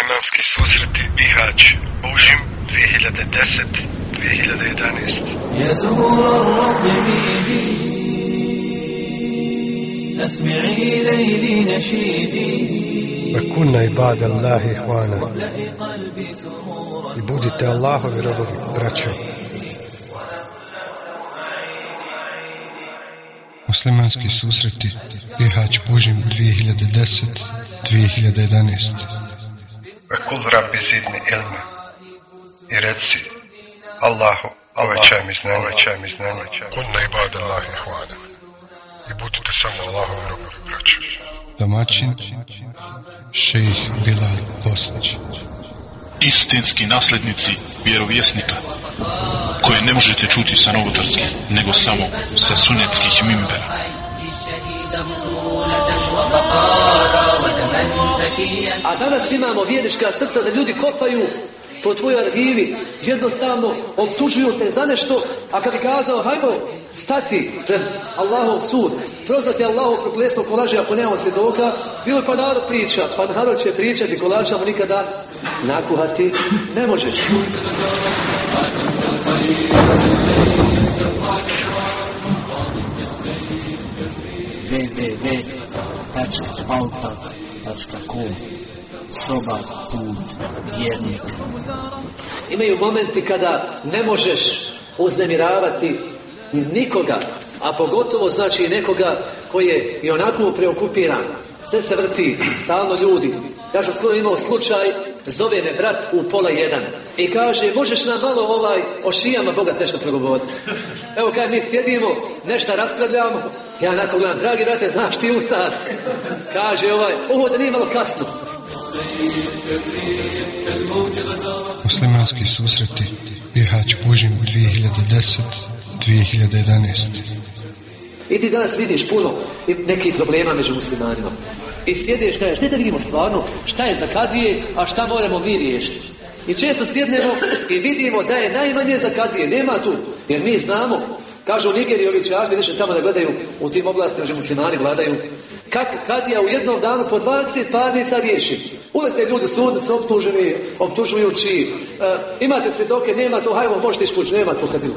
Muslimanski susreti Bihać Bužim 2010-2011 يا زهور الرب ميدي أسمعي ليلي نشيدي وكنا عباد الله إخوانا واملئي قلبي سرورا i budite Allahovi robovi, braćo. Muslimanski susreti Bihać Bužim 2010-2011 Kul rabbi zidni ilma i reci Allahu, uvećaj mi znanje, uvećaj mi znanje. Kunna ibad Allah ihvana. I budite samo Allahovi robovi, braćo. Domaćin, šejih Bilal Bosnić. istinski nasljednici vjerovjesnika koje ne možete čuti sa novotarskih nego samo sa sunetskih mimbera A danas imamo vjernička srca da ljudi kopaju po tvojoj arhivi, jednostavno optužuju te za nešto, a kad bi kazao, hajmo stati pred Allahov sud, prozvati Allahov prokletstvo ko laže ako nemamo svjedoka, bilo pa narod priča, pa narod će pričati ko nikada nakuhati ne možeš. www.pautak.com Soba put vjernika Imaju momenti kada ne možeš uznemiravati nikoga, a pogotovo znači nekoga koji je i onako preokupiran. Sve se vrti, stalno ljudi. Ja sam skoro imao slučaj, zove me brat u pola jedan i kaže, možeš nam malo ovaj o šijama Boga nešto progovoriti. Evo kad mi sjedimo, nešto raspravljamo, ja onako gledam, dragi brate, znaš ti u sad? Kaže ovaj, ovo da nije malo kasno. Muslimanski susreti Bihać Bužim 2010-2011 I ti danas vidiš puno nekih problema među muslimanima. I sjediš, kažeš, gdje da vidimo stvarno šta je za kadije, a šta moramo mi riješiti. I često sjednemo i vidimo da je najmanje za kadije, nema tu. Jer mi znamo, kažu u Nigeriji ovi čažbi, nešto tamo da gledaju u tim oblastima gdje muslimani vladaju, kako kadija u jednom danu po 20 parnica riješi. Ulaze ljudi sudac, optuženi, optužujući, e, imate svjedoke, nema to, hajmo, možete išpući, nema to kadiju.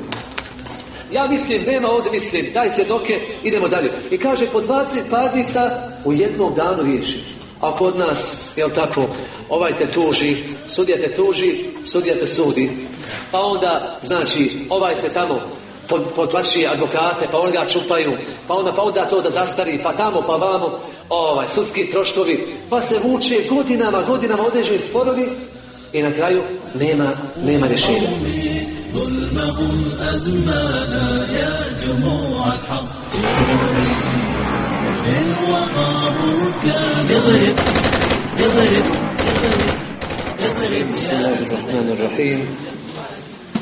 Ja mislim, nema ovdje mislim, daj svjedoke, idemo dalje. I kaže, po 20 parnica u jednom danu riješi. A kod nas, jel tako, ovaj te tuži, sudija te tuži, sudija te sudi. Pa onda, znači, ovaj se tamo pod, potlači advokate, pa onda ga čupaju, pa onda, pa onda to da zastari, pa tamo, pa vamo, ovaj, sudski troškovi, pa se vuče godinama, godinama određeni sporovi i na kraju nema, nema rješenja. ظلمهم أزمانا يا جموع الحق إن وقعوا كان اضرب اضرب اضرب اضرب بسم الله الرحمن الرحيم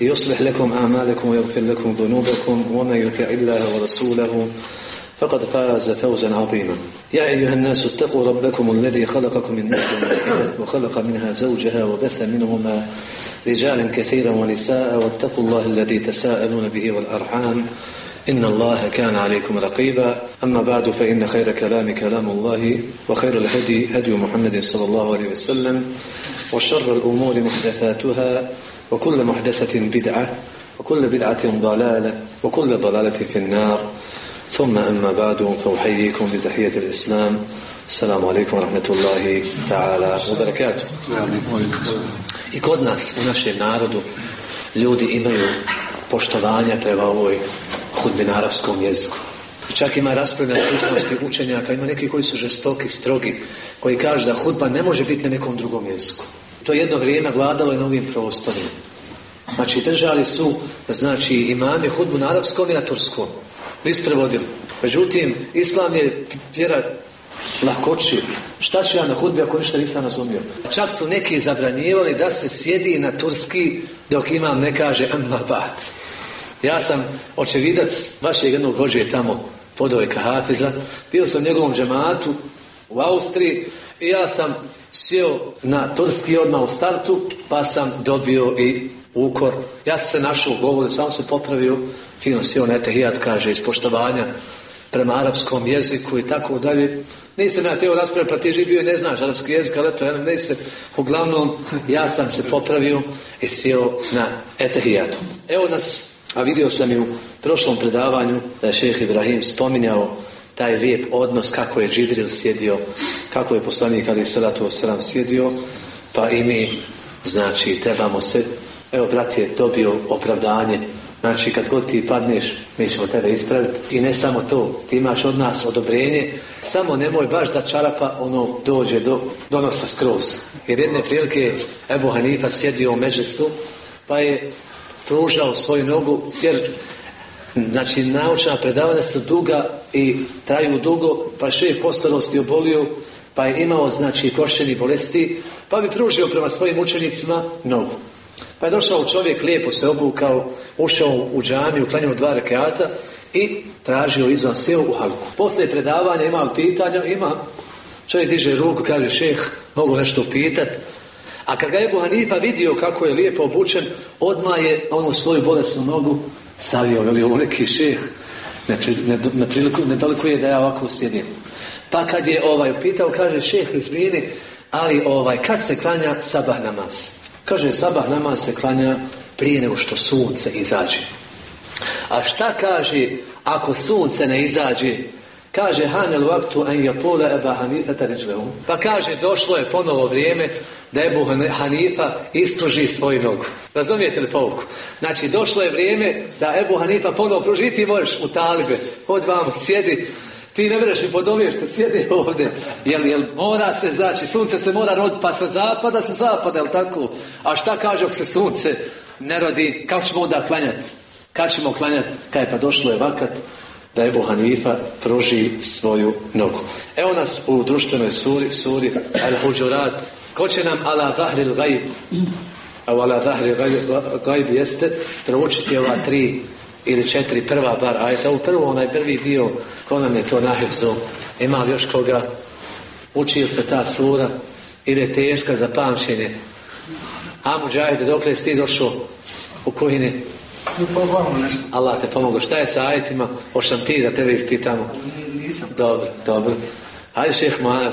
يصلح لكم أعمالكم ويغفر لكم ذنوبكم ومن يطع الله ورسوله فقد فاز فوزا عظيما. يا أيها الناس اتقوا ربكم الذي خلقكم من نفس واحدة وخلق منها زوجها وبث منهما رجالا كثيرا ونساء واتقوا الله الذي تساءلون به والأرحام. إن الله كان عليكم رقيبا. أما بعد فإن خير كلام كلام الله وخير الهدي هدي محمد صلى الله عليه وسلم وشر الأمور محدثاتها وكل محدثة بدعة وكل بدعة ضلالة وكل ضلالة في النار ثم أما بعد فأحييكم بتحية الإسلام السلام عليكم ورحمة الله تعالى وبركاته I kod nas, u našem narodu, ljudi imaju poštovanja prema ovoj hudbi na arapskom jeziku. I čak ima raspravljanja islamskih učenjaka, ima neki koji su žestoki, strogi, koji kažu da hudba ne može biti na nekom drugom jeziku. To jedno vrijeme vladalo je na ovim prostorima. Znači, držali su, znači, imami hudbu na arapskom i na turskom. Nisu prevodili. Međutim, Islam je vjera lahkoći, Šta ću ja na hudbi ako ništa nisam razumio? Čak su neki zabranjivali da se sjedi na turski dok imam ne kaže amma ba'd. Ja sam očevidac vašeg jednog hođe tamo podoveka Hafiza. Bio sam u njegovom džematu u Austriji i ja sam sjeo na turski odmah u startu pa sam dobio i ukor. Ja sam se našao u govoru, sam se popravio, fino sjeo na etehijat, kaže, iz poštovanja prema arapskom jeziku i tako dalje. Nisam ja teo raspravljati, pa ti živio i ne znaš arapski jezik, ali eto, ja ne se, uglavnom, ja sam se popravio i sjeo na etehijatu. Evo nas, a vidio sam i u prošlom predavanju da je šeheh Ibrahim spominjao taj lijep odnos kako je Džibril sjedio, kako je poslanik ali salatu wasalam sjedio, pa i mi, znači, trebamo se, evo brat je dobio opravdanje, znači kad god ti padneš, mi ćemo tebe ispraviti i ne samo to, ti imaš od nas odobrenje, samo nemoj baš da čarapa ono dođe do donosa skroz. Jer jedne prilike Ebu Hanifa sjedio u Međesu, pa je pružao svoju nogu, jer Znači, naučna predavanja su duga i traju dugo, pa še postarosti obolio, pa je imao, znači, košćeni bolesti, pa bi pružio prema svojim učenicima nogu. Pa je došao čovjek, lijepo se obukao, ušao u džamiju, uklanjao dva rekeata i tražio izvan sjeo u halku. Poslije predavanja ima pitanja, ima. Čovjek diže ruku, kaže, šeh, mogu nešto pitat. A kad ga je Hanifa vidio kako je lijepo obučen, odmah je onu svoju bolesnu nogu savio, veli ovo neki šeh, ne, ne, ne, ne je da ja ovako sjedim. Pa kad je ovaj pitao, kaže šeh izvini, ali ovaj, kad se klanja sabah namaz? Kaže, sabah namaz se klanja prije nego što sunce izađe. A šta kaže ako sunce ne izađe? Kaže Hanel vaktu en japula eba hanifata Pa kaže, došlo je ponovo vrijeme da Ebu Hanifa ispruži svoju nogu. Razumijete li pouku? Znači, došlo je vrijeme da Ebu Hanifa ponovo pruži ti možeš u talibe. Hod vam, sjedi. Ti ne vreš ni što sjedi ovdje. Jel, jel mora se, znači, sunce se mora roditi pa sa zapada, sa zapada, jel tako? A šta kaže ako se sunce ne rodi, kako ćemo onda klanjati? Kad ćemo klanjati? Kaj pa došlo je vakat da Ebu Hanifa pruži svoju nogu. Evo nas u društvenoj suri, suri Al-Huđurat, Ko će nam ala zahri gajb a ala zahri gajb jeste proučiti ova tri ili četiri prva bar ajta. U prvo onaj prvi dio ko nam je to nahivzo ima li još koga uči se ta sura ili je teška za pamćenje a muđajde dok li ti došao u kuhini Allah te pomogu. Šta je sa ajetima? Ošam ti da tebe ispitamo. Dobro, dobro. Hajde Mohamed.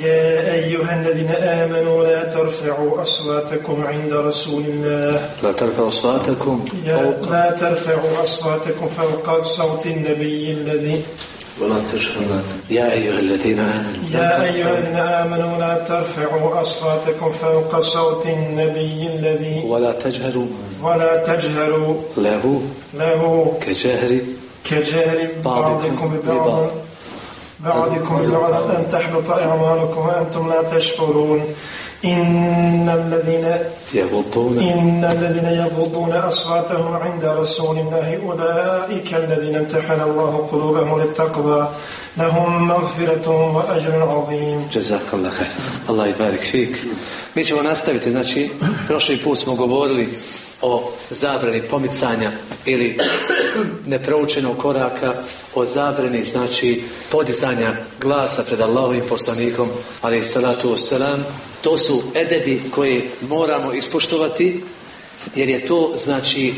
يا أيها الذين آمنوا لا ترفعوا أصواتكم عند رسول الله. لا ترفعوا أصواتكم فوق لا ترفعوا أصواتكم فوق صوت النبي الذي ولا تشهدوا. يا أيها الذين آمنوا يا أيها الذين آمنوا لا ترفعوا أصواتكم فوق صوت النبي الذي ولا تجهروا. ولا تجهروا. له له كجهر كجهر بعضكم ببعض. بعضكم ببعض أن تحبط أعمالكم وأنتم لا تشكرون إن الذين يغضون إن الذين يغضون أصواتهم عند رسول الله أولئك الذين امتحن الله قلوبهم للتقوى لهم مغفرة وأجر عظيم جزاك الله خير الله يبارك فيك Mi ćemo nastaviti, znači, prošli put smo govorili o zabrani pomicanja ili neproučenog koraka, o zabrani, znači, podizanja glasa pred Allahovim poslanikom, ali salatu wasalam, to su edebi koje moramo ispoštovati, jer je to, znači,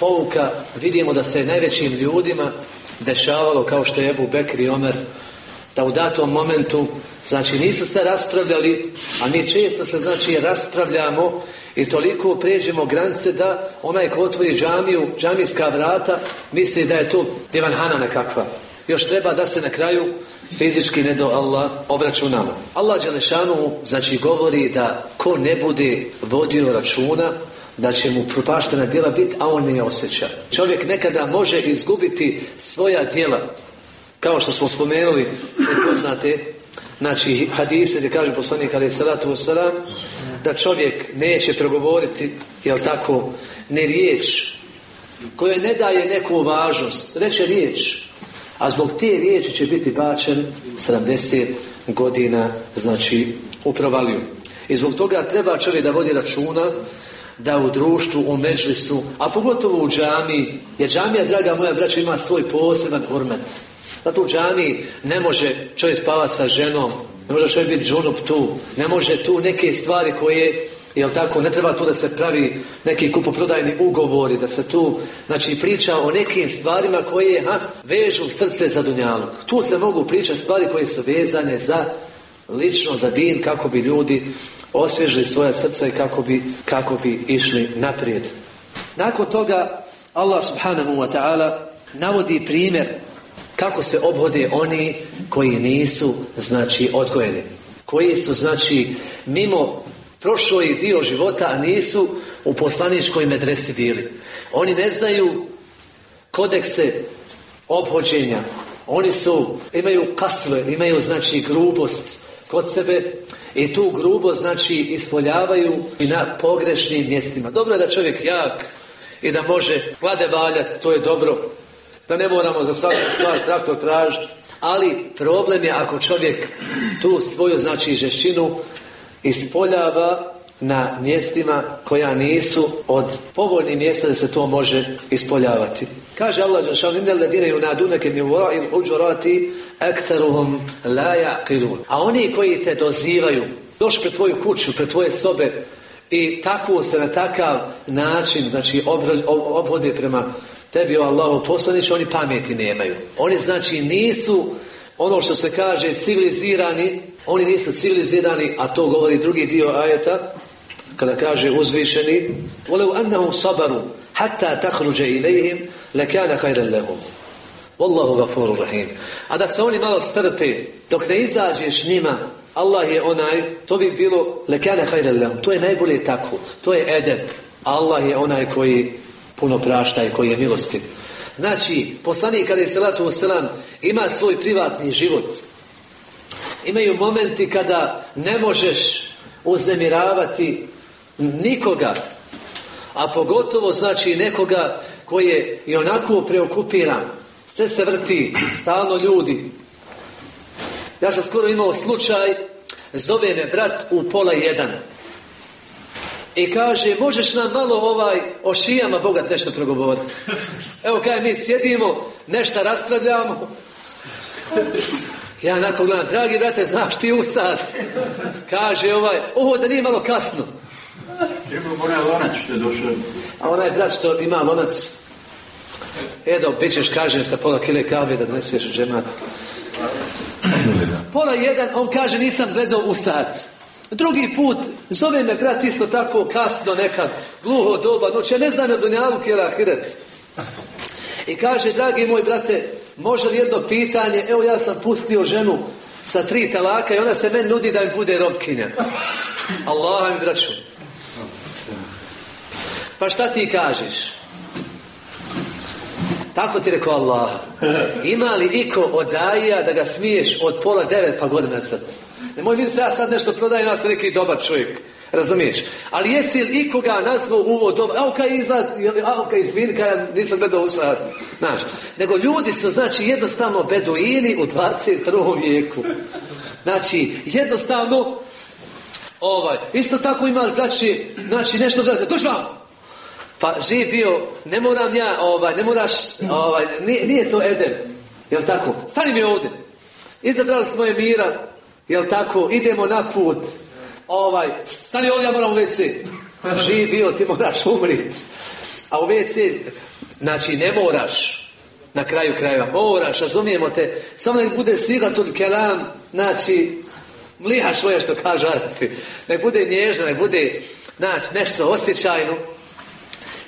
pouka, vidimo da se najvećim ljudima dešavalo, kao što je Ebu Bekr i Omer, da u datom momentu, znači nisu se raspravljali, a mi često se, znači, raspravljamo i toliko pređemo granice da onaj ko otvori džamiju, džamijska vrata, misli da je to divanhana nekakva. Još treba da se na kraju fizički ne do Allah obračunamo. Allah Đelešanu znači govori da ko ne bude vodio računa da će mu propaštena djela biti, a on ne osjeća. Čovjek nekada može izgubiti svoja djela Kao što smo spomenuli, poznate, znači hadise gdje kaže poslanik ali salatu wasalam, da čovjek neće progovoriti, jel tako, ne riječ kojoj ne daje neku važnost, reče riječ, a zbog te riječi će biti bačen 70 godina, znači, u provaliju. I zbog toga treba čovjek da vodi računa da u društvu, u međlisu, a pogotovo u džami, jer džamija, draga moja braća, ima svoj poseban hormet. Zato u džami ne može čovjek spavati sa ženom, ne može čovjek biti džunup tu, ne može tu neke stvari koje Jel tako? Ne treba tu da se pravi neki kupoprodajni ugovori, da se tu znači, priča o nekim stvarima koje ha, vežu srce za dunjalog. Tu se mogu pričati stvari koje su vezane za lično, za din, kako bi ljudi osvježili svoja srca i kako bi, kako bi išli naprijed. Nakon toga Allah subhanahu wa ta'ala navodi primjer kako se obhode oni koji nisu znači odgojeni. Koji su znači mimo prošao je dio života, a nisu u poslaničkoj medresi bili. Oni ne znaju kodekse obhođenja. Oni su, imaju kasve, imaju znači grubost kod sebe i tu grubost znači ispoljavaju i na pogrešnim mjestima. Dobro je da čovjek jak i da može klade valjati, to je dobro. Da ne moramo za svaku stvar traktor tražiti. Ali problem je ako čovjek tu svoju znači žešćinu ispoljava na mjestima koja nisu od povoljnih mjesta da se to može ispoljavati. Kaže Allah Đelšan, inne ledine yunadunake mi wara'il huđurati ektaruhum la yaqilun. A oni koji te dozivaju, doš pred tvoju kuću, pred tvoje sobe i tako se na takav način, znači obhode prema tebi o Allahu poslanić, oni pameti nemaju. Oni znači nisu ono što se kaže civilizirani oni nisu civilizirani, a to govori drugi dio ajeta, kada kaže uzvišeni, وَلَوْ أَنَّهُمْ صَبَرُوا حَتَّى تَخْرُجَ إِلَيْهِمْ لَكَانَ خَيْرًا لَهُمْ Wallahu gafuru rahim. A da se oni malo strpe, dok ne izađeš njima, Allah je onaj, to bi bilo lekane hajrelem, to je najbolje tako, to je edeb. Allah je onaj koji puno prašta i koji je milosti. Znači, poslanik kada je salatu selam ima svoj privatni život, Imaju momenti kada ne možeš uznemiravati nikoga, a pogotovo znači nekoga koji je i onako preokupiran. Sve se vrti, stalno ljudi. Ja sam skoro imao slučaj, zove me brat u pola jedan. I kaže, možeš nam malo ovaj o šijama bogat nešto progovoriti. Evo kaj mi sjedimo, nešto raspravljamo. Ja nakon gledam, dragi brate, znaš ti usad? Kaže ovaj, ovo da nije malo kasno. Evo onaj lonac što je došao. A onaj brat što ima lonac, Edo, bit ćeš, kaže, sa pola kile kave da doneseš džemat. Pola jedan, on kaže, nisam gledao u sat. Drugi put, zove me brat isto tako kasno nekad, gluho doba, noć, ja ne znam je dunjalu hiret. I kaže, dragi moj brate, Može li jedno pitanje, evo ja sam pustio ženu sa tri talaka i ona se meni nudi da mi bude robkinja. Allah mi braću. Pa šta ti kažeš? Tako ti rekao Allah. Ima li iko od daja da ga smiješ od pola devet pa godina sad? Nemoj vidjeti se ja sad nešto prodajem, ja sam neki dobar čovjek. Razumiješ? Ali jesi li ikoga nazvao u ovo dobro? Evo kaj izgled, evo kaj izvini, kaj ja nisam gledao u sad. Znaš, nego ljudi su, znači, jednostavno beduini u 21. vijeku. Znači, jednostavno, ovaj, isto tako imaš, braći, znači, nešto gledate, dođi vam! Pa živ bio, ne moram ja, ovaj, ne moraš, ovaj, nije, nije to Eden, jel tako? Stani mi ovdje. Izabrali smo je mira, jel tako? Idemo na put ovaj, stani ovdje, ja moram u WC. Živ bio, ti moraš umriti. A u WC, znači ne moraš. Na kraju krajeva, moraš, razumijemo te. Samo nek bude sigatul kelam, znači, mliha svoje što kaže Arafi. Nek bude nježno, nek bude, znači, nešto osjećajno.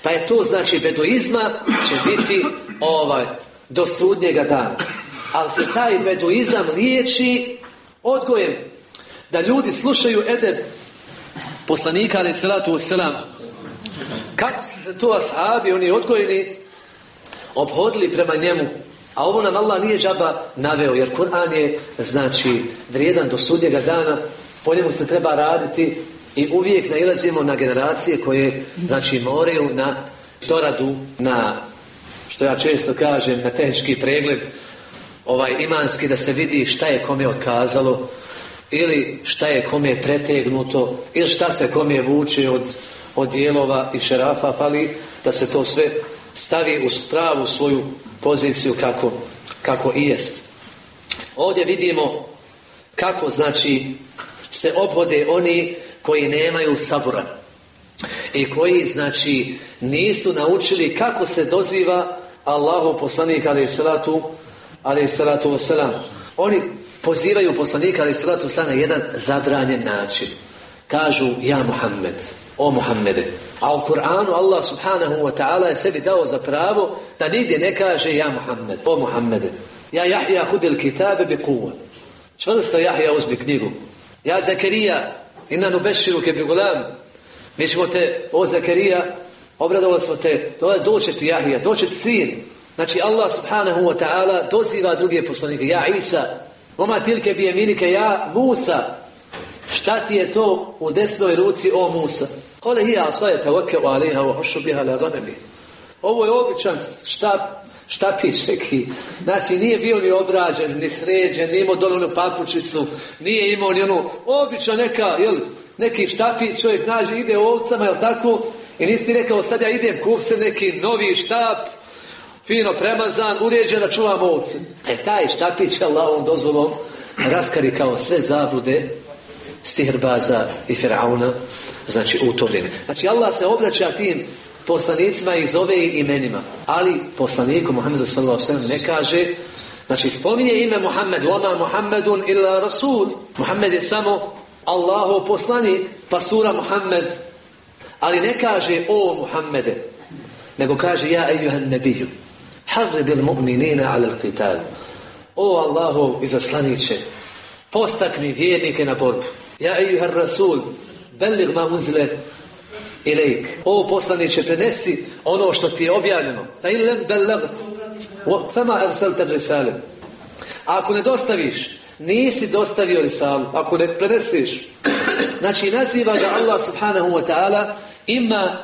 Pa je to, znači, beduizma će biti ovaj, do sudnjega dana. Ali se taj beduizam liječi odgojem da ljudi slušaju edeb poslanika ali salatu wasalam kako su se to ashabi oni odgojeni obhodili prema njemu? A ovo nam Allah nije džaba naveo, jer Kur'an je, znači, vrijedan do sudnjega dana, po njemu se treba raditi i uvijek nailazimo na generacije koje, znači, moraju na doradu, na, što ja često kažem, na tehnički pregled, ovaj imanski da se vidi šta je kome otkazalo ili šta je kome pretegnuto ili šta se kome vuče od, od dijelova i šerafa fali da se to sve stavi u pravu svoju poziciju kako, kako i jest. Ovdje vidimo kako znači se obhode oni koji nemaju sabura i koji znači nisu naučili kako se doziva Allahu poslanik ali salatu ali salatu wasalam. Oni pozivaju poslanika ali salatu wasalam na jedan zabranjen način. Kažu ja Muhammed, o Muhammede. A u Kur'anu Allah subhanahu wa ta'ala je sebi dao za pravo da nigdje ne kaže ja Muhammed, o Muhammede. Ja Jahja hudil kitabe bi kuva. Čvrsto Jahja uzmi knjigu. Ja Zakarija, inna nubeširu ke bi gulam. Mi ćemo te, o Zakarija, obradovali smo te, doće ti Jahija, doće ti sin. Znači Allah subhanahu wa ta'ala doziva druge poslanike. Ja Isa, oma tilke bi jeminike, ja Musa. Šta ti je to u desnoj ruci, o Musa? Kole hi asaje tawakka alaiha wa hošu biha la ganemi. Ovo je običan štap, štapić neki. Znači nije bio ni obrađen, ni sređen, nije imao dole onu papučicu, nije imao ni onu običan neka, jel, neki štapić, čovjek nađe, ide ovcama, jel tako? I nisi ti rekao, sad ja idem, kup se neki novi štap, fino premazan, uređen da čuvam ovce. E taj štapić Allahom dozvolom raskari kao sve zablude sihrbaza i firauna znači u to vrijeme. Znači Allah se obraća tim poslanicima i zove imenima. Ali poslaniku Muhammedu sallallahu alejhi ne kaže Znači spominje ime Muhammed Wama Muhammedun illa Rasul Muhammed je samo Allahov poslanik Pa sura Muhammed Ali ne kaže o Muhammede Nego kaže ja ejuhan nebiju Harridil mu'minina ala qital O Allahov izaslaniće Postakni vjernike na borbu Ja ejuhan Rasul Belir ma uzle ilejk. O poslaniće, prenesi ono što ti je objavljeno. Fa in lem bellagt. Fema arsalte risale. Ako ne dostaviš, nisi dostavio risalu. Ako ne prenesiš. Znači, naziva ga Allah subhanahu wa ta'ala ima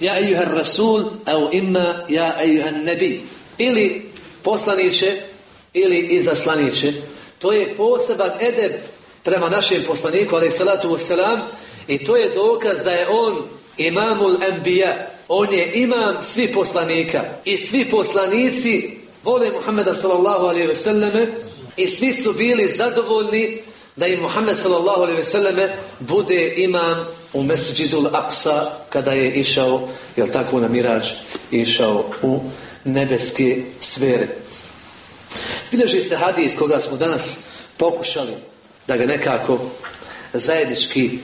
ja ejuhar rasul, au ima ja ejuhar nebi. Ili poslaniće, ili izaslaniće. To je poseban edeb prema našem poslaniku, ali salatu wasalam, i to je dokaz da je on imamul enbija. On je imam svi poslanika. I svi poslanici vole Muhammeda sallallahu alaihi ve selleme i svi su bili zadovoljni da i Muhammed sallallahu alaihi ve selleme bude imam u Mesđidul Aqsa kada je išao, jel tako na mirađ, išao u nebeske sfere. Bilježi se hadis koga smo danas pokušali da ga nekako zajednički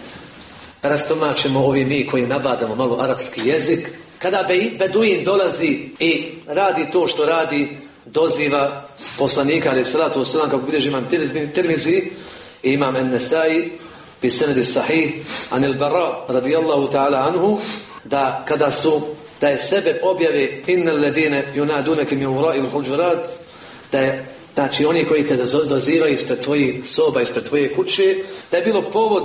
rastomačemo ovi mi koji nabadamo malo arapski jezik. Kada Beduin dolazi i radi to što radi, doziva poslanika, ali salatu wasalam, kako bilježi imam Tirmizi imam Ennesai, senedi sahih, anil bara, radijallahu ta'ala anhu, da kada su, da je sebe objave innal ledine junaduneke mi ura il huđurat, da je Znači, oni koji te dozivaju ispred tvojih soba, ispred tvoje kuće, da je bilo povod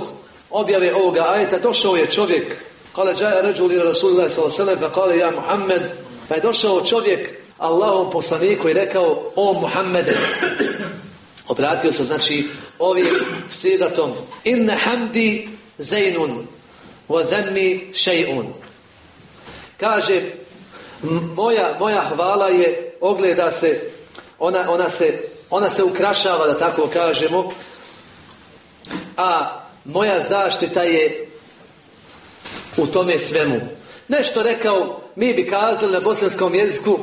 objave ovoga ajeta, došao je čovjek, kale džaja ređu li Rasulullah s.a.v. pa kale ja Muhammed, pa je došao čovjek Allahom poslaniku i rekao, o Muhammede, obratio se, znači, ovim sidatom, inne hamdi zejnun, wa zemmi šejun. Kaže, moja, moja hvala je, ogleda se, ona, ona se, ona se ukrašava, da tako kažemo, a moja zaštita je u tome svemu. Nešto rekao, mi bi kazali na bosanskom jeziku,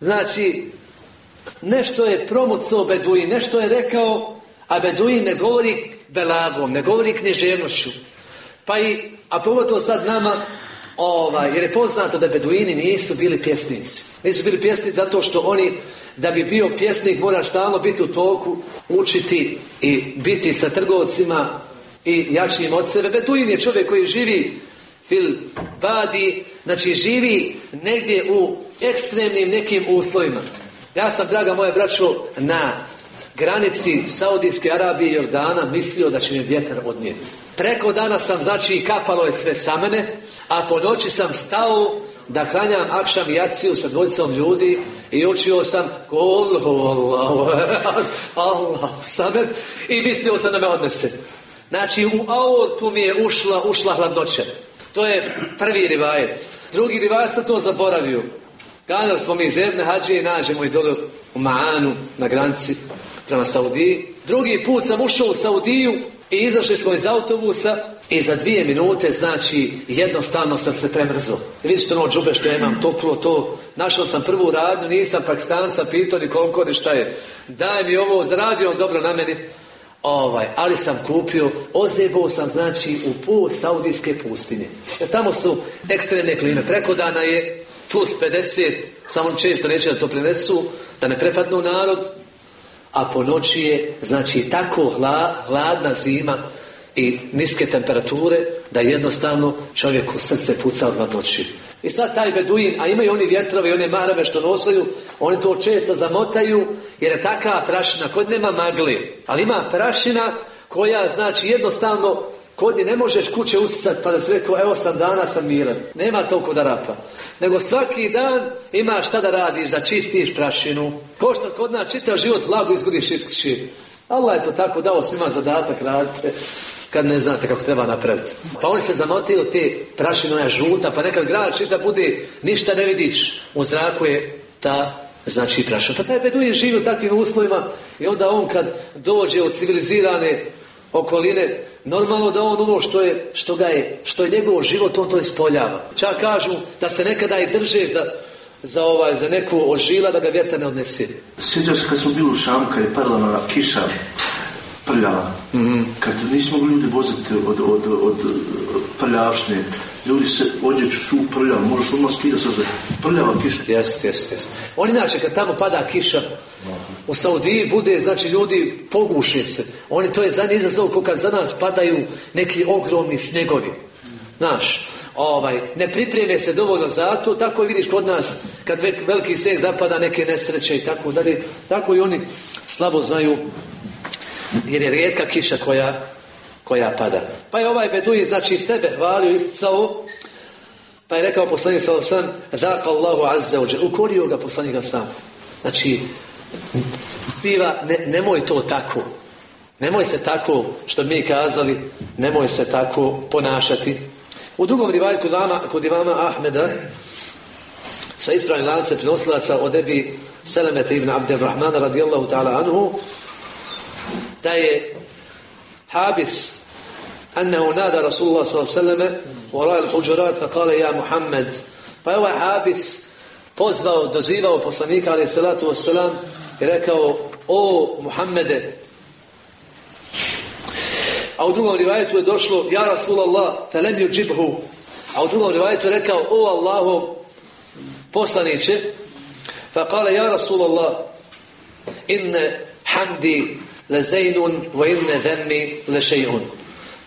znači, nešto je promucao Beduin, nešto je rekao, a Beduin ne govori belagom, ne govori književnošću. Pa i, a pogotovo sad nama, ovaj, jer je poznato da Beduini nisu bili pjesnici. Nisu bili pjesnici zato što oni, da bi bio pjesnik, mora stalno biti u toku, učiti i biti sa trgovcima, i jačim od sebe. Beduin je čovjek koji živi fil badi, znači živi negdje u ekstremnim nekim uslovima. Ja sam, draga moja braćo, na granici Saudijske Arabije i Jordana mislio da će mi vjetar odnijeti. Preko dana sam, znači, kapalo je sve sa mene, a po noći sam stao da klanjam akšam i jaciju sa dvojicom ljudi i učio sam kol, Allah, Allah, samet i mislio sam da me odnese. Znači, u aortu mi je ušla, ušla hladnoća. To je prvi rivajet. Drugi rivajet sam to zaboravio. Kanjali smo mi iz hađije i nađemo i dole u Maanu na granici prema Saudiji. Drugi put sam ušao u Saudiju i izašli smo iz autobusa i za dvije minute, znači, jednostavno sam se premrzo. Vidite ono džube što imam toplo, to. Našao sam prvu radnju, nisam pakistanca pitao ni koliko ni šta je. Daj mi ovo, zaradio on dobro na meni. Ovaj, ali sam kupio, ozebao sam znači u pol saudijske pustinje. Jer tamo su ekstremne klime. Preko dana je plus 50, samo često reći da to prenesu, da ne prepadnu narod, a po noći je, znači, tako hla, hladna zima i niske temperature, da jednostavno čovjeku srce puca od hladnoći. I sad taj beduin, a imaju oni vjetrove i one marave što nosaju, oni to često zamotaju, jer je takva prašina, kod nema magle, ali ima prašina koja, znači, jednostavno, kod ne možeš kuće usisat pa da se rekao, evo sam dana sam miran. Nema toliko da rapa. Nego svaki dan imaš šta da radiš, da čistiš prašinu. Ko što kod nas čitav život vlagu izgudiš iskriši. Allah je to tako dao svima zadatak radite kad ne znate kako treba napraviti. Pa oni se zamotio te prašine, ona žuta, pa nekad grad čita bude, ništa ne vidiš. U zraku je ta znači prašina. Pa taj beduin živi u takvim uslovima i onda on kad dođe od civilizirane okoline, normalno da on ono što je, što ga je, što je njegov život, on to ispoljava. Čak kažu da se nekada i drže za, za, ovaj, za neku ožila da ga vjetar ne odnese. Sjećaš kad smo bili u Šam, kad je padala ona kiša prljava, kad nismo mogli ljudi voziti od, od, od prljavšne, ljudi se odjeću su prljav, možeš odmah skidati sa. Prljava kiša. Jest, jest, jest. On inače kad tamo pada kiša, u Saudiji bude, znači ljudi poguše se. Oni to je za njih izazov kad za nas padaju neki ogromni snjegovi. Znaš, ovaj, ne pripreme se dovoljno za to, tako vidiš kod nas kad ve- veliki snijeg zapada neke nesreće i tako dalje, tako i oni slabo znaju jer je rijetka kiša koja, koja pada. Pa je ovaj Beduin, znači sebe hvalio, isticao, pa je rekao poslanik sellem, "Zaka Allahu azza wa jalla", ukorio ga poslanik sam. Znači, biva, ne, nemoj to tako. Nemoj se tako, što bi mi kazali, nemoj se tako ponašati. U drugom rivajetu kod, vama, kod imama Ahmeda, sa ispravnim lancem prenosilaca od Ebi Selemete ibn Abdelrahmana radijallahu ta'ala anhu, da je Habis أنه نادى رسول الله صلى الله عليه وسلم وراء الحجرات فقال يا محمد pa je ovaj Habis pozvao, dozivao poslanika ali salatu wasalam i rekao o Muhammede. A u drugom rivajetu je došlo ja Rasulallah telemju džibhu a u drugom rivajetu je rekao o Allahu poslaniće fa kale ja Rasulallah inne hamdi lezejnun wa inne zemmi le šejun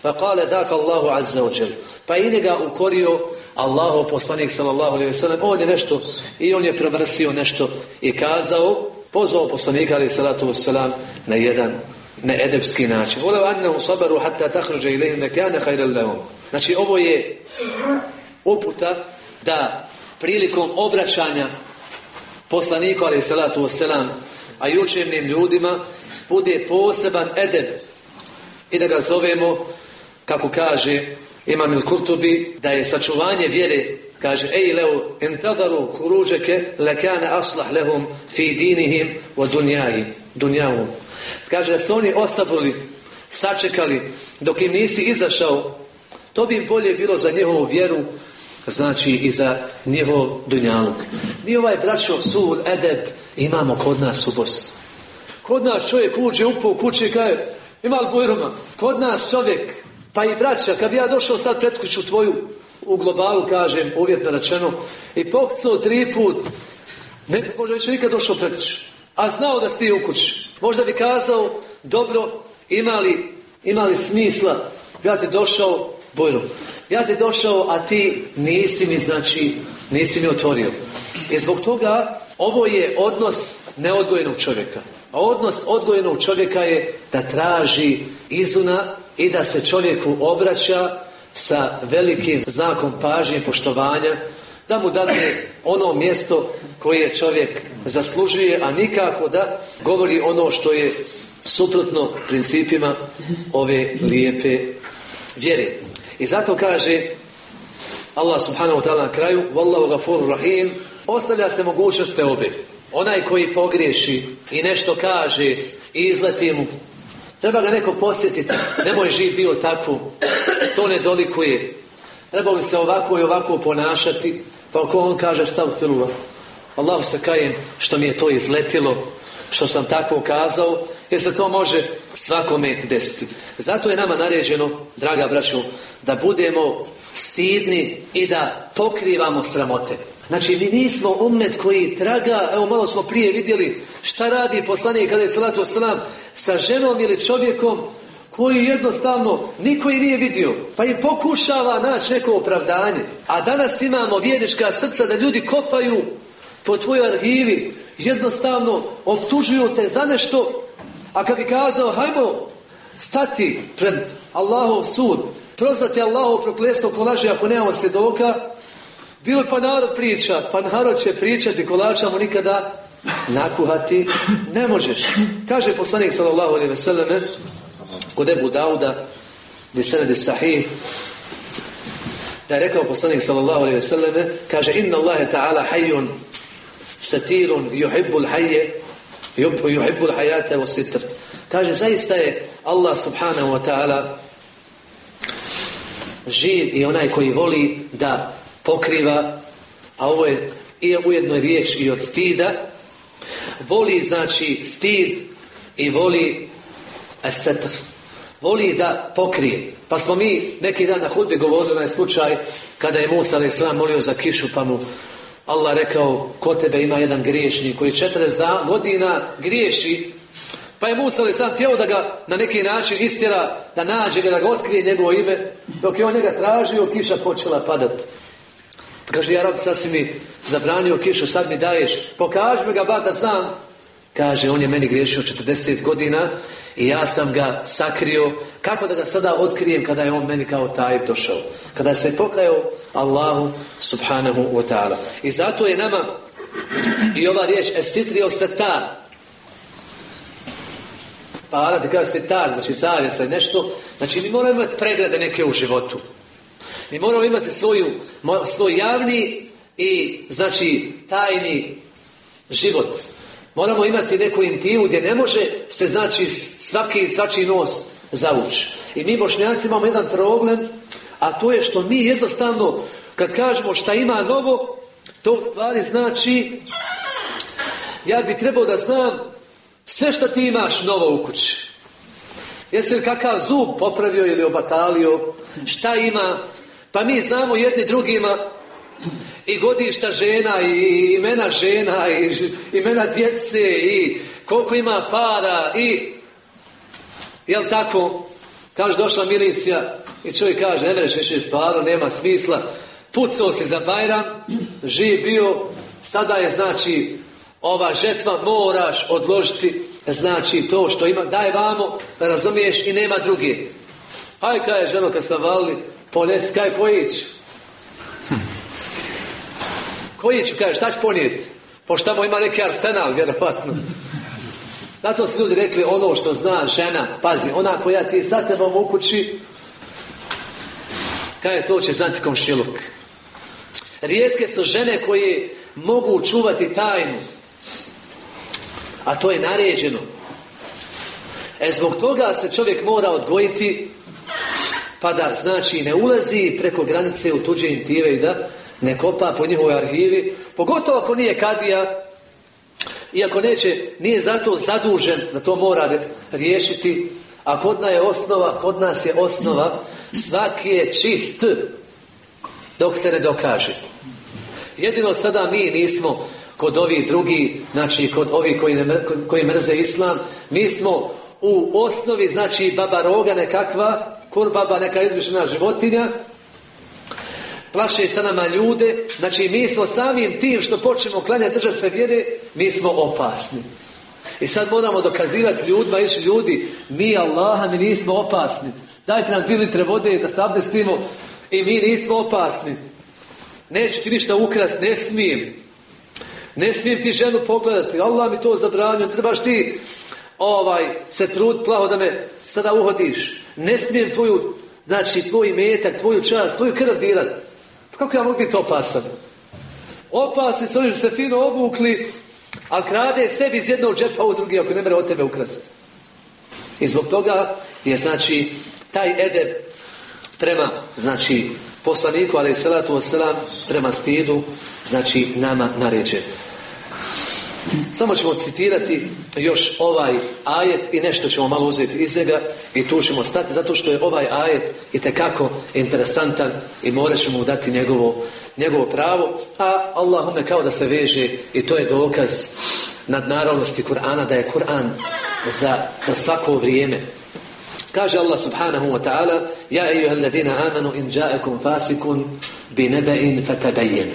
fa kale Allahu azza ođel pa i njega ukorio Allahu poslanik sallallahu alaihi sallam on je nešto i on je prevrsio nešto i kazao pozvao poslanika alejhi salatu vesselam na jedan needepski način. Volev annahum sabaru hatta takhruja ilayhim lakana khayran lahum. Znači ovo je uputa da prilikom obraćanja poslaniku alejhi salatu vesselam a i učenim ljudima bude poseban edeb i da ga zovemo kako kaže Imam il-Kurtubi da je sačuvanje vjere kaže ej leo intadaru kuruđeke lekane aslah lehum fi dinihim wa dunjahi dunjahum kaže da su oni osabili sačekali dok im nisi izašao to bi bolje bilo za njihovu vjeru znači i za njihov dunjaluk. Mi ovaj braćo sul edeb imamo kod nas u Bosni. Kod nas čovjek uđe upo u kući i kaže ima li kod nas čovjek pa i braća, kad bi ja došao sad pred kuću tvoju u globalu, kažem, uvjetno rečeno, i pokcao tri put, ne bi možda već nikad došao kuću. A znao da si ti u kući. Možda bi kazao, dobro, imali, imali smisla, ja ti došao, bojrom, ja ti došao, a ti nisi mi, znači, nisi mi otvorio. I zbog toga Ovo je odnos neodgojenog čovjeka. A odnos odgojenog čovjeka je da traži izuna i da se čovjeku obraća sa velikim znakom pažnje i poštovanja, da mu dadne ono mjesto koje čovjek zaslužuje, a nikako da govori ono što je suprotno principima ove lijepe vjere. I zato kaže Allah subhanahu wa ta'ala na kraju Wallahu gafuru rahim Ostavlja se mogućnost obe Onaj koji pogriješi i nešto kaže i izleti mu Treba ga neko posjetiti Nemoj živ bio tako To ne dolikuje. Treba li se ovako i ovako ponašati? Pa ako on kaže stav filula Allah se kajem što mi je to izletilo Što sam tako kazao Jer se to može svakome desiti. Zato je nama naređeno Draga braćo Da budemo stidni i da pokrivamo sramote. Znači, mi nismo umet koji traga, evo malo smo prije vidjeli šta radi poslanik kada je salatu wasalam sa ženom ili čovjekom koji jednostavno niko i nije vidio, pa i pokušava naći neko opravdanje. A danas imamo vjernička srca da ljudi kopaju po tvojoj arhivi, jednostavno optužuju te za nešto, a kad bi kazao, hajmo stati pred Allahov sud, prozvati Allahu proklestvo ko laže ako nemamo svjedoka, bilo pa narod priča, pa narod će pričati, kolača mu nikada nakuhati ne možeš. Kaže poslanik sallallahu alaihi kod Ebu Dauda bi senede sahih da je rekao poslanik sallallahu alaihi selleme kaže inna Allahe ta'ala hayyun satirun yuhibbul hayye yuhibbul hayata wa sitr. Kaže zaista je Allah subhanahu wa ta'ala živ i onaj koji voli da pokriva, a ovo je ujedno riječ i od stida, voli znači stid i voli esetr. Voli da pokrije. Pa smo mi neki dan na hudbi govorili na slučaj kada je Musa islam molio za kišu pa mu Allah rekao ko tebe ima jedan griješnik koji 40 godina griješi pa je Musa ali sam htio da ga na neki način istjera, da nađe ga, da ga otkrije njegovo ime. Dok je on njega tražio, kiša počela padat. Pa kaže, ja rab, sad si mi zabranio kišu, sad mi daješ, pokaži mi ga ba da znam. Kaže, on je meni griješio 40 godina i ja sam ga sakrio. Kako da ga sada otkrijem kada je on meni kao taj došao? Kada se pokajao Allahu subhanahu wa ta'ala. I zato je nama i ova riječ esitrio setar pa Arabi se tar, znači savjesa i nešto, znači mi moramo imati pregrade neke u životu. Mi moramo imati svoju, svoj javni i znači tajni život. Moramo imati neku intimu gdje ne može se znači svaki svačiji nos zavući. I mi bošnjaci imamo jedan problem, a to je što mi jednostavno kad kažemo šta ima novo, to u stvari znači ja bi trebao da znam sve što ti imaš novo u kući. Jesi li kakav zub popravio ili obatalio? Šta ima? Pa mi znamo jedni drugima i godišta žena i imena žena i imena djece i koliko ima para i jel tako? Kaže došla milicija i čovjek kaže ne vreš više stvarno, nema smisla. Pucao si za Bajram, živ bio, sada je znači ova žetva moraš odložiti znači to što ima, daj vamo, razumiješ i nema druge. Aj, kaj je ženo kad sam valili, kaj pojić? Koji ću, kaj, šta ću ponijeti? Pošto tamo ima neki arsenal, vjerovatno. Zato su ljudi rekli ono što zna žena, pazi, ona koja ti sa tebom u kući, je to će znati komšiluk. Rijetke su žene koje mogu čuvati tajnu. A to je naređeno. E zbog toga se čovjek mora odgojiti pa da znači ne ulazi preko granice u tuđe intive i da ne kopa po njihovoj arhivi, pogotovo ako nije kadija i ako neće, nije zato zadužen da to mora riješiti, a kod nas je osnova, kod nas je osnova, svaki je čist dok se ne dokaže. Jedino sada mi nismo kod ovih drugi, znači kod ovih koji, ne, koji mrze islam, mi smo u osnovi, znači baba roga nekakva, kur baba neka izmišljena životinja, plaše sa nama ljude, znači mi smo samim tim što počnemo klanjati držati se vjere, mi smo opasni. I sad moramo dokazivati ljudima, iši ljudi, mi Allaha, mi nismo opasni. Dajte nam dvije litre vode da se abdestimo i mi nismo opasni. Neće ti ništa ukrast, ne smijem. Ne smijem ti ženu pogledati, Allah mi to zabranio, trebaš ti ovaj, se trud plavo da me sada uhodiš. Ne smijem tvoju, znači tvoj metak, tvoju čast, tvoju krv dirat. Pa kako ja mogu biti opasan? Opasni su oni što se fino obukli, ali krade sebi iz jednog džepa u drugi ako ne mere od tebe ukrasti. I zbog toga je znači taj edeb prema znači poslaniku ali salatu wasalam prema stidu znači nama naređen. Samo ćemo citirati još ovaj ajet i nešto ćemo malo uzeti iz njega i tu ćemo stati zato što je ovaj ajet i tekako interesantan i morat ćemo dati njegovo, njegovo pravo. A Allahume kao da se veže i to je dokaz nadnaravnosti Kur'ana da je Kur'an za, za svako vrijeme. Kaže Allah subhanahu wa ta'ala Ja ejuha alladina amanu in ja'akum fasikun bi neba'in fatabajen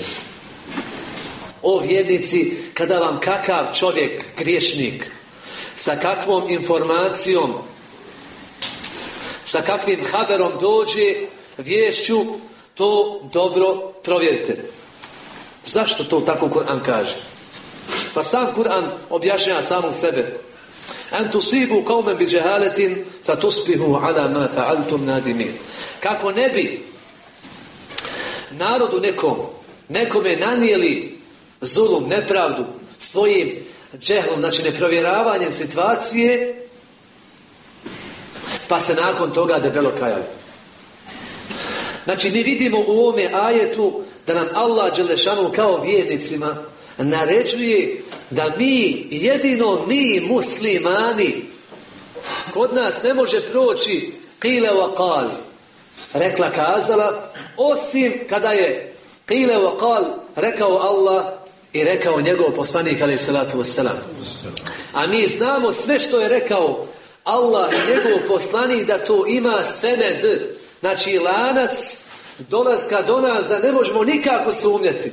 O vjernici, kada vam kakav čovjek, griješnik, sa kakvom informacijom, sa kakvim haberom dođe vješću, to dobro provjerite. Zašto to tako Kur'an kaže? Pa sam Kur'an objašnjava samom sebe. An qauman bi jahalatin fatusbihu ala ma fa'altum nadimin. Kako ne bi narodu nekom nekome nanijeli zulum, nepravdu svojim džehlom, znači neprovjeravanjem situacije pa se nakon toga debelo kajali. Znači mi vidimo u ovome ajetu da nam Allah Đelešanu kao vjernicima naređuje da mi, jedino mi muslimani, kod nas ne može proći kile wa rekla kazala, osim kada je kile wa rekao Allah i rekao njegov poslanik alaih salatu wasalam. A mi znamo sve što je rekao Allah i njegov poslanik da to ima sened, znači lanac dolaska do nas da ne možemo nikako sumnjati.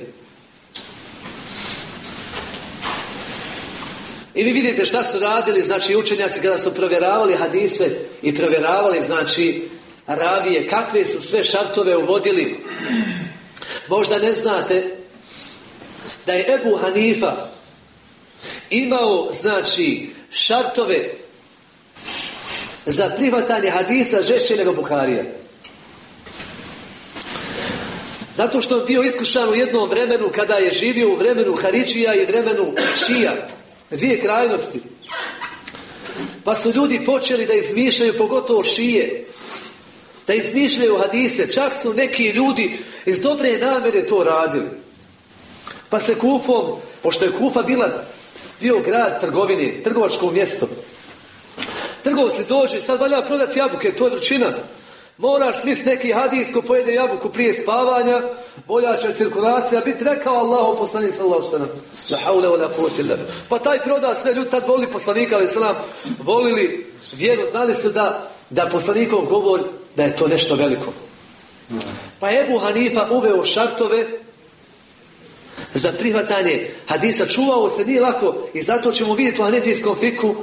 I vi vidite šta su radili, znači učenjaci kada su provjeravali hadise i provjeravali, znači, ravije, kakve su sve šartove uvodili. Možda ne znate da je Ebu Hanifa imao, znači, šartove za prihvatanje hadisa žešće nego Buharija. Zato što je bio iskušan u jednom vremenu kada je živio u vremenu Haridžija i vremenu Šija. Dvije krajnosti. Pa su ljudi počeli da izmišljaju, pogotovo šije, da izmišljaju hadise. Čak su neki ljudi iz dobre namere to radili. Pa se Kufom, pošto je Kufa bila bio grad trgovine, trgovačko mjesto. Trgovci dođu i sad valja prodati jabuke, to je vrućina. Moraš smis neki hadis ko pojede jabuku prije spavanja, bolja će cirkulacija biti rekao Allahu poslanik sallallahu sallam. La Pa taj proda sve ljudi tad volili poslanika ali sallam, volili vjeru, znali su da, da poslanikov govor da je to nešto veliko. Pa Ebu Hanifa uveo šartove za prihvatanje hadisa. Čuvao se nije lako i zato ćemo vidjeti u hanefijskom fiku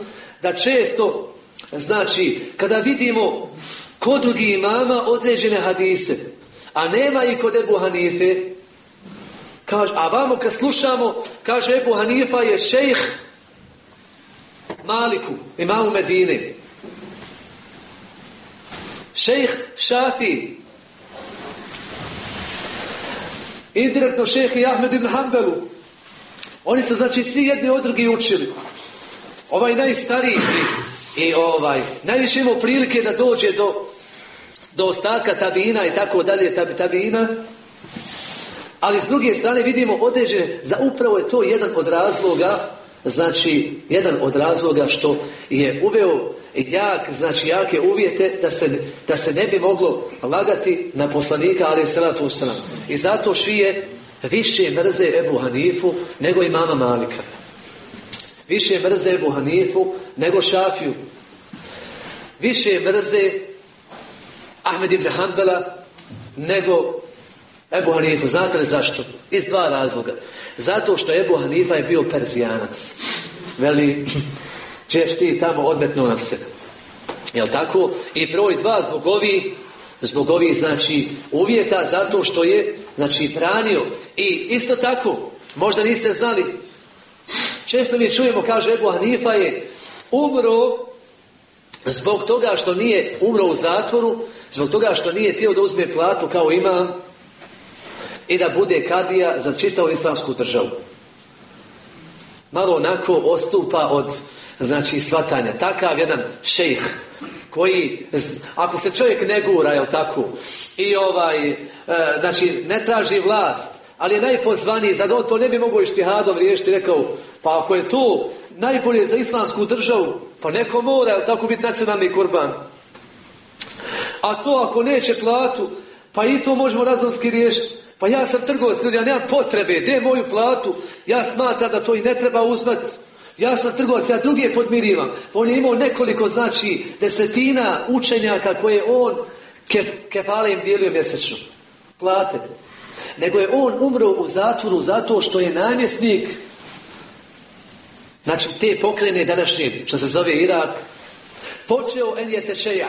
da često, znači, kada vidimo kod drugi imama određene hadise, a nema i kod Ebu Hanife, kaže, a vamo kad slušamo, kaže Ebu Hanifa je šejh Maliku, imamu Medine. Šejh Šafi. Indirektno šejh i Ahmed ibn Hanbelu. Oni se znači svi jedni od drugi učili. Ovaj najstariji i ovaj, najviše imao prilike da dođe do, do ostatka tabina i tako dalje tab, tabina. Ali s druge strane vidimo određene, za upravo je to jedan od razloga, znači jedan od razloga što je uveo jak, znači jake uvjete da se, da se ne bi moglo lagati na poslanika, ali salatu usalam. I zato šije više mrze Ebu Hanifu nego i mama Malika. Više mrze Ebu Hanifu nego Šafiju. Više mrze Ahmed ibn nego Ebu Hanifu, znate li zašto? Iz dva razloga. Zato što Ebu Hanifa je bio Perzijanac. Veli, ćeš ti tamo odmetno nam se. Jel tako? I broj dva zbog ovih zbog ovih znači uvjeta zato što je znači branio i isto tako možda niste znali često mi čujemo kaže Ebu Hanifa je umro zbog toga što nije umro u zatvoru zbog toga što nije htio da uzme platu kao imam i da bude kadija za čitavu islamsku državu malo onako ostupa od znači svatanja takav jedan šejh koji, ako se čovjek ne gura, jel tako, i ovaj, e, znači, ne traži vlast, ali je najpozvaniji, za to ne bi mogao ištihadom riješiti, rekao, pa ako je to najbolje za islamsku državu, pa neko mora, jel tako, biti nacionalni kurban. A to ako neće platu, pa i to možemo razumski riješiti. Pa ja sam trgovac, ja nemam potrebe, gdje moju platu, ja smatram da to i ne treba uzmati. Ja sam trgovac, ja druge podmirivam. On je imao nekoliko, znači, desetina učenjaka koje on ke, kefale im dijelio mjesečno. Plate. Nego je on umro u zatvoru zato što je namjesnik znači te pokrene današnje, što se zove Irak, počeo enjetešeja,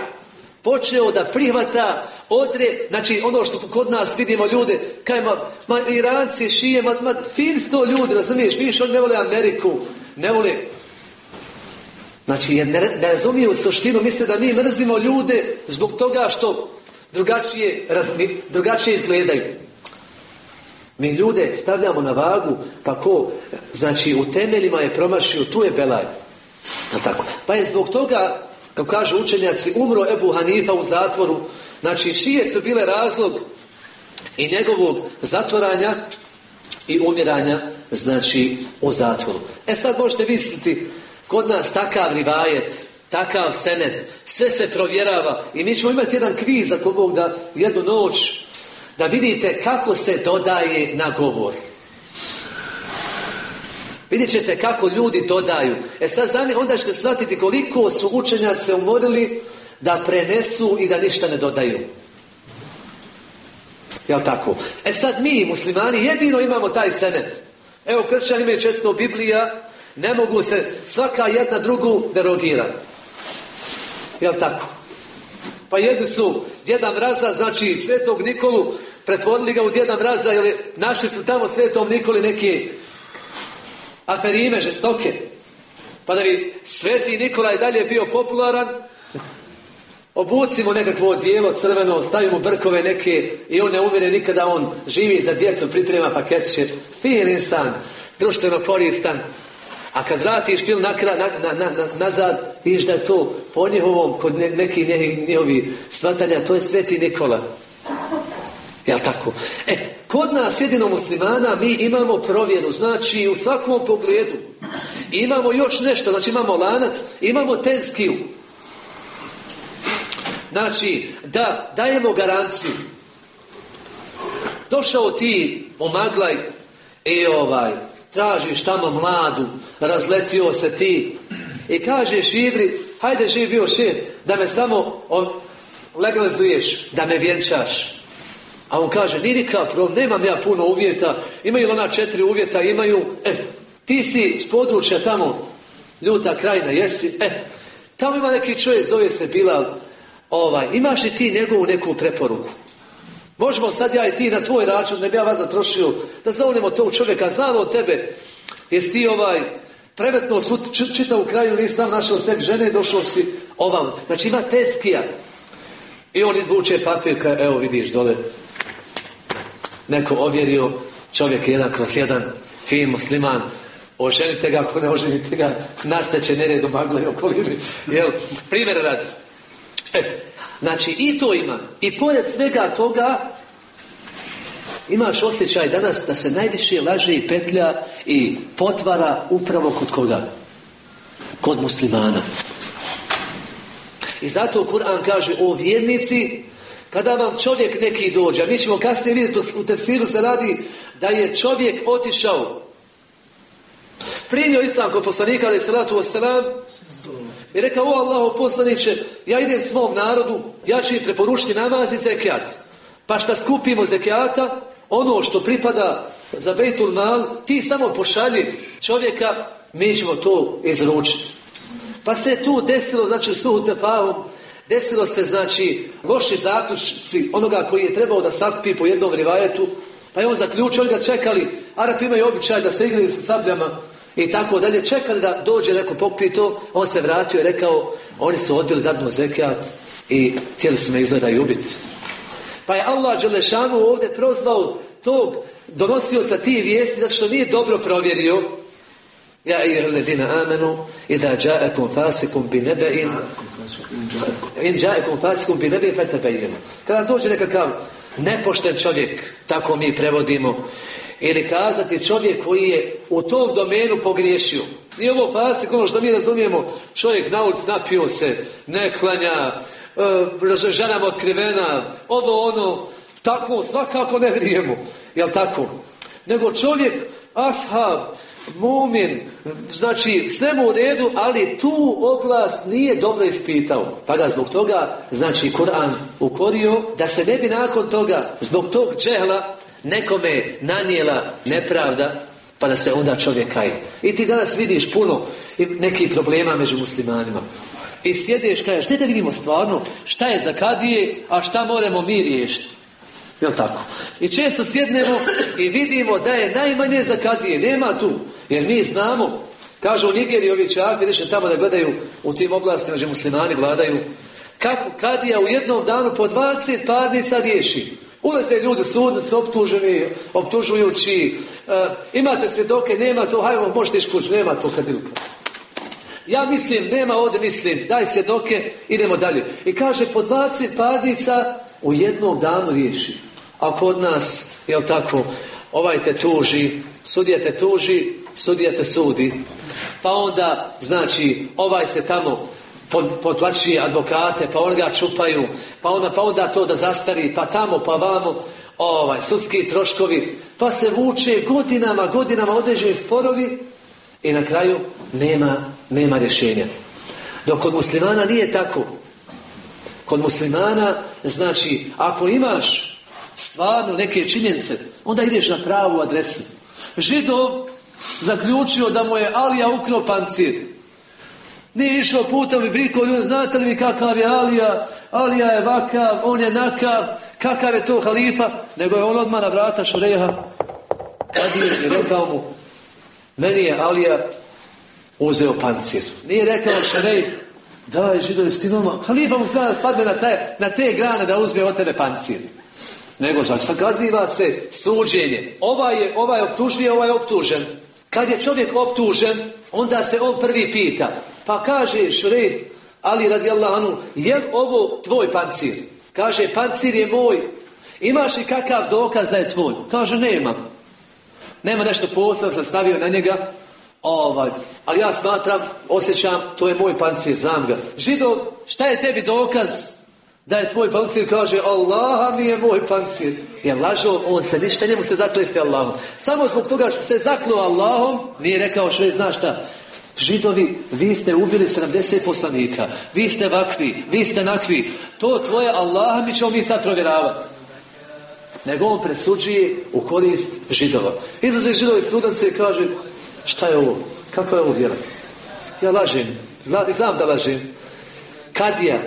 počeo da prihvata odre, znači ono što kod nas vidimo ljude, kaj ma, ma Iranci, šije, ma, ma fin sto ljudi, razumiješ, vidiš, on ne vole Ameriku, ne voli. Znači, jer ne, ne razumiju suštinu, misle da mi mrzimo ljude zbog toga što drugačije, razmi, drugačije izgledaju. Mi ljude stavljamo na vagu, pa ko, znači, u temeljima je promašio, tu je belaj. tako? Pa je zbog toga, kako kažu učenjaci, umro Ebu Hanifa u zatvoru. Znači, šije su bile razlog i njegovog zatvoranja i umiranja, znači, u zatvoru. E sad možete misliti, kod nas takav rivajet, takav senet, sve se provjerava i mi ćemo imati jedan kviz ako Bog da jednu noć da vidite kako se dodaje na govor. Vidjet ćete kako ljudi dodaju. E sad zami, onda ćete shvatiti koliko su učenjaci umorili da prenesu i da ništa ne dodaju. Jel tako? E sad mi, muslimani, jedino imamo taj senet. Evo, kršćani imaju često Biblija, ne mogu se svaka jedna drugu derogira. Jel tako? Pa jedni su djeda mraza, znači svetog Nikolu, pretvorili ga u djeda mraza, jer našli su tamo svetom Nikoli neke aferime žestoke. Pa da bi sveti Nikola i dalje bio popularan, obucimo nekakvo dijelo crveno, stavimo brkove neke i on ne uvjere nikada on živi za djecu, priprema paketiće. Fin insan, društveno koristan. A kad vratiš film na, na, na, nazad, vidiš da je to po njihovom, kod ne, nekih njihovi svatanja, to je sveti Nikola. Jel tako? E, kod nas jedino muslimana mi imamo provjeru, znači u svakom pogledu. Imamo još nešto, znači imamo lanac, imamo tezkiju. Znači, da dajemo garanciju. Došao ti, omaglaj, i ovaj, tražiš tamo mladu, razletio se ti i kažeš Ibri, hajde živ bio da me samo legalizuješ, da me vjenčaš. A on kaže, nije nikakav problem, nemam ja puno uvjeta, imaju ona četiri uvjeta, imaju, e, ti si s područja tamo, ljuta krajina, jesi, e, tamo ima neki čovjek, zove se Bilal, ovaj, imaš li ti njegovu neku preporuku? Možemo sad ja i ti na tvoj račun, ne bi ja vas zatrošio, da zovnemo tog čovjeka, znalo od tebe, jesi ti ovaj, prevetno čitavu kraju, nisi tam našao sebi žene, došao si ovam. Znači ima teskija. I on izvuče papir, evo vidiš dole, neko ovjerio, čovjek je jedan kroz jedan, fin musliman, oženite ga, ako ne oženite ga, nastaće nered u magloj okolini. Jel? Primjer radi. E, znači i to ima. I pored svega toga imaš osjećaj danas da se najviše laže i petlja i potvara upravo kod koga? Kod muslimana. I zato Kur'an kaže o vjernici kada vam čovjek neki dođe, a mi ćemo kasnije vidjeti u tefsiru se radi da je čovjek otišao primio islam kod poslanika ali salatu wasalam i rekao, o Allaho poslaniće, ja idem svom narodu, ja ću im preporučiti namaz i zekijat. Pa šta skupimo zekijata, ono što pripada za Bejtul Mal, ti samo pošalji čovjeka, mi ćemo to izručiti. Pa se tu desilo, znači, suhu tefahom, desilo se, znači, loši zaključci onoga koji je trebao da sakupi po jednom rivajetu, pa je on zaključio, oni ga čekali, Arapi imaju običaj da se igraju sa sabljama i tako dalje, čekali da dođe neko pokpi to, on se vratio i rekao, oni su odbili dadnu zekijat i htjeli su me izgleda i ubiti. Pa je Allah Đelešanu ovdje prozvao tog donosioca tih vijesti zato što nije dobro provjerio. Ja i ledina amenu Ida džaekum fasikum bi nebein In džaekum fasikum bi nebein fetebejinu Kada dođe nekakav nepošten čovjek Tako mi prevodimo Ili kazati čovjek koji je u tom domenu pogriješio. Nije ovo fasik, ono što mi razumijemo Čovjek na ulici napio se Ne klanja e, Ženama otkrivena Ovo ono Tako svakako ne vrijemo. Jel tako? Nego čovjek Ashab mumin, znači sve mu u redu, ali tu oblast nije dobro ispitao. Pa ga zbog toga, znači Kur'an ukorio, da se ne bi nakon toga, zbog tog džehla, nekome nanijela nepravda, pa da se onda čovjek kaje. I ti danas vidiš puno nekih problema među muslimanima. I sjedeš, kažeš, da vidimo stvarno šta je za kadije, a šta moramo mi riješiti. Jel tako? I često sjednemo i vidimo da je najmanje za kadije. Nema tu. Jer mi znamo, kažu u Nigeriji ovi reše tamo da gledaju u tim oblastima gdje muslimani vladaju, kako kadija u jednom danu po 20 parnica riješi. Ulaze ljudi sudnici, optuženi, optužujući, uh, imate svjedoke, nema to, hajmo, možete iškući, nema to kadilka. Ja mislim, nema ovdje, mislim, daj svjedoke, idemo dalje. I kaže, po 20 parnica u jednom danu riješi. A kod nas, jel tako, ovaj te tuži, sudija te tuži, sudija te sudi. Pa onda, znači, ovaj se tamo potlačuje advokate, pa oni ga čupaju, pa onda, pa onda to da zastari, pa tamo, pa vamo, ovaj, sudski troškovi, pa se vuče godinama, godinama određeni sporovi i na kraju nema, nema rješenja. Dok kod muslimana nije tako. Kod muslimana, znači, ako imaš stvarno neke činjenice, onda ideš na pravu adresu. Židov zaključio da mu je Alija ukrao pancir. Nije išao putem i vriko ljudi, znate li vi kakav je Alija? Alija je vakav, on je nakav, kakav je to halifa? Nego je on odmah na vrata šreha. Kad je i rekao mu, meni je Alija uzeo pancir. Nije rekao šrej, daj židovi s halifa mu sada spadne na te, na te grane da uzme od tebe pancir. Nego zagaziva se suđenje. Ovaj je, ovaj optužuje, ovaj je optužen. Kad je čovjek optužen, onda se on prvi pita. Pa kaže Šrej, ali radi Allahanu, je ovo tvoj pancir? Kaže, pancir je moj. Imaš li kakav dokaz da je tvoj? Kaže, nema. Nema nešto posebno, sam stavio na njega. Ovaj, ali ja smatram, osjećam, to je moj pancir, znam ga. Židov, šta je tebi dokaz da je tvoj pancir? Kaže, Allah mi je moj pancir. Je lažo, on se ništa, njemu se zaklesti Allahom. Samo zbog toga što se zaklo Allahom, nije rekao što je, znaš šta, Židovi, vi ste ubili 70 poslanika, vi ste vakvi, vi ste nakvi, to tvoje Allah mi ćemo mi sad provjeravati. Nego on presuđuje u korist židova. Izlaze židovi sudance i kaže, šta je ovo? Kako je ovo vjera? Ja lažem, znam, znam da lažem. Kadija.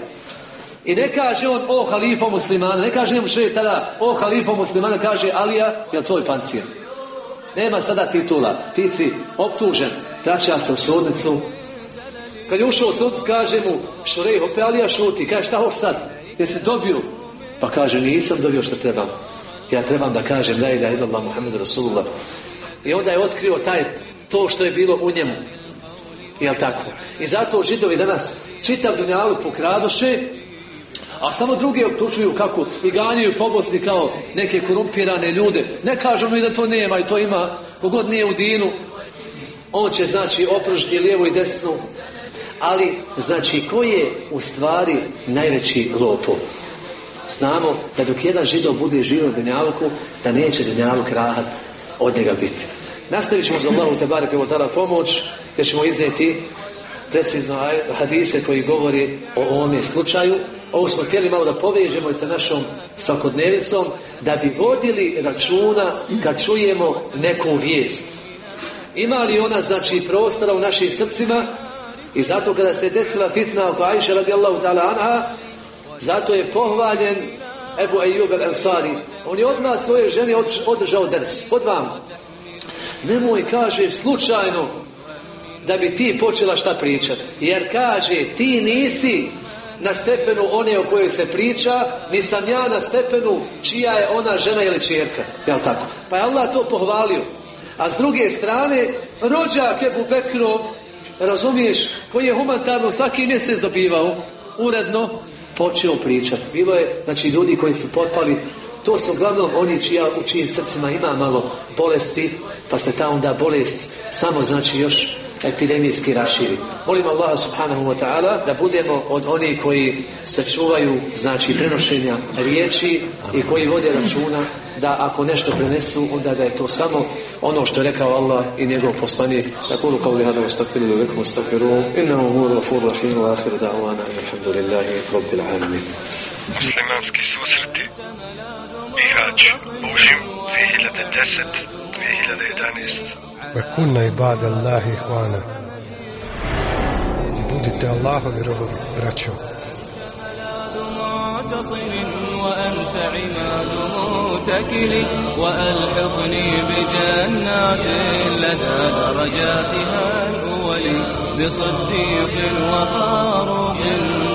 I ne kaže on, o halifo muslimana, ne kaže še tada, o halifo muslimana, kaže Alija, je tvoj pancir? Nema sada titula, ti si optužen, vraća se u sudnicu. Kad je ušao u sudnicu, kaže mu, šurej, opet Alija šuti, kaže, šta hoš sad? Jesi dobio? Pa kaže, nisam dobio što trebam. Ja trebam da kažem, la ilaha illallah Muhammed Rasulullah. I onda je otkrio taj, to što je bilo u njemu. Jel tako? I zato židovi danas čitav dunjalu pokradoše, a samo drugi optučuju kako i ganjaju po Bosni kao neke korumpirane ljude. Ne kažemo i da to nema i to ima kogod nije u dinu. On će znači opružiti lijevo i desnu. Ali znači ko je u stvari najveći lopov? Znamo da dok jedan židov bude živio u Dunjaluku, da neće Dunjaluk rahat od njega biti. Nastavit ćemo za Allahu Tebare Pivotara pomoć, jer ćemo izneti precizno hadise koji govori o ovome slučaju, Ovo smo htjeli malo da povežemo i sa našom svakodnevicom, da bi vodili računa kad čujemo neku vijest. Ima li ona, znači, prostora u našim srcima i zato kada se desila fitna oko Aisha radijallahu ta'ala anha, zato je pohvaljen Ebu Eyyub al-Ansari. On je odmah svoje ženi održao ders. Pod vam. Nemoj, kaže, slučajno da bi ti počela šta pričat. Jer kaže, ti nisi na stepenu one o kojoj se priča, nisam ja na stepenu čija je ona žena ili čerka. Jel tako? Pa je Allah to pohvalio. A s druge strane, rođak Ebu Bekro, razumiješ, koji je humanitarno svaki mjesec dobivao, uredno, počeo pričati. Bilo je, znači, ljudi koji su potpali, to su uglavnom oni čija, u čijim srcima ima malo bolesti, pa se ta onda bolest samo, znači, još epidemijski raširi. Molim Allah subhanahu wa ta'ala da budemo od onih koji sačuvaju znači prenošenja riječi i koji vode računa da ako nešto prenesu onda da je to samo ono što je rekao Allah i njegov poslanik. Takulu kao li hada wastakfiru lekom wastakfiru innahu ghafur rahim. Wa akhiru da'wana alhamdulillahi rabbil alamin السينارسكي سوسرتي إخراج Božim فيه لدى الدست فيه لدى دانست وكنا عباد الله إخوانا budite Allahovi robovi, braćo. وأنت عماد متكل وألحقني بجنات لدى درجاتها. بصديق وفاروق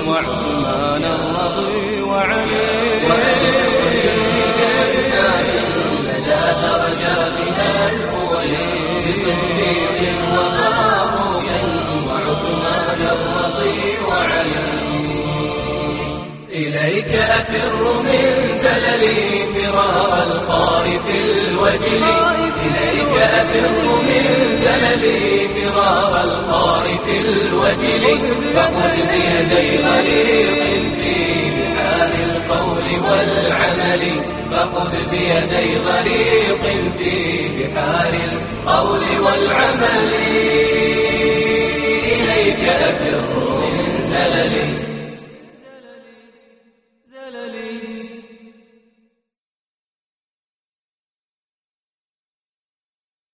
وعثمان الرضي وعلي وفاروق وعثمان الرضي وعلي إليك أفر من زللي فرار الخائف الوجل أفر من زللي فرار الخائف الوجل فخذ بيدي غريق في بحار القول والعمل فخذ بيدي غريق في بحار القول والعمل. إليك أفر من زللي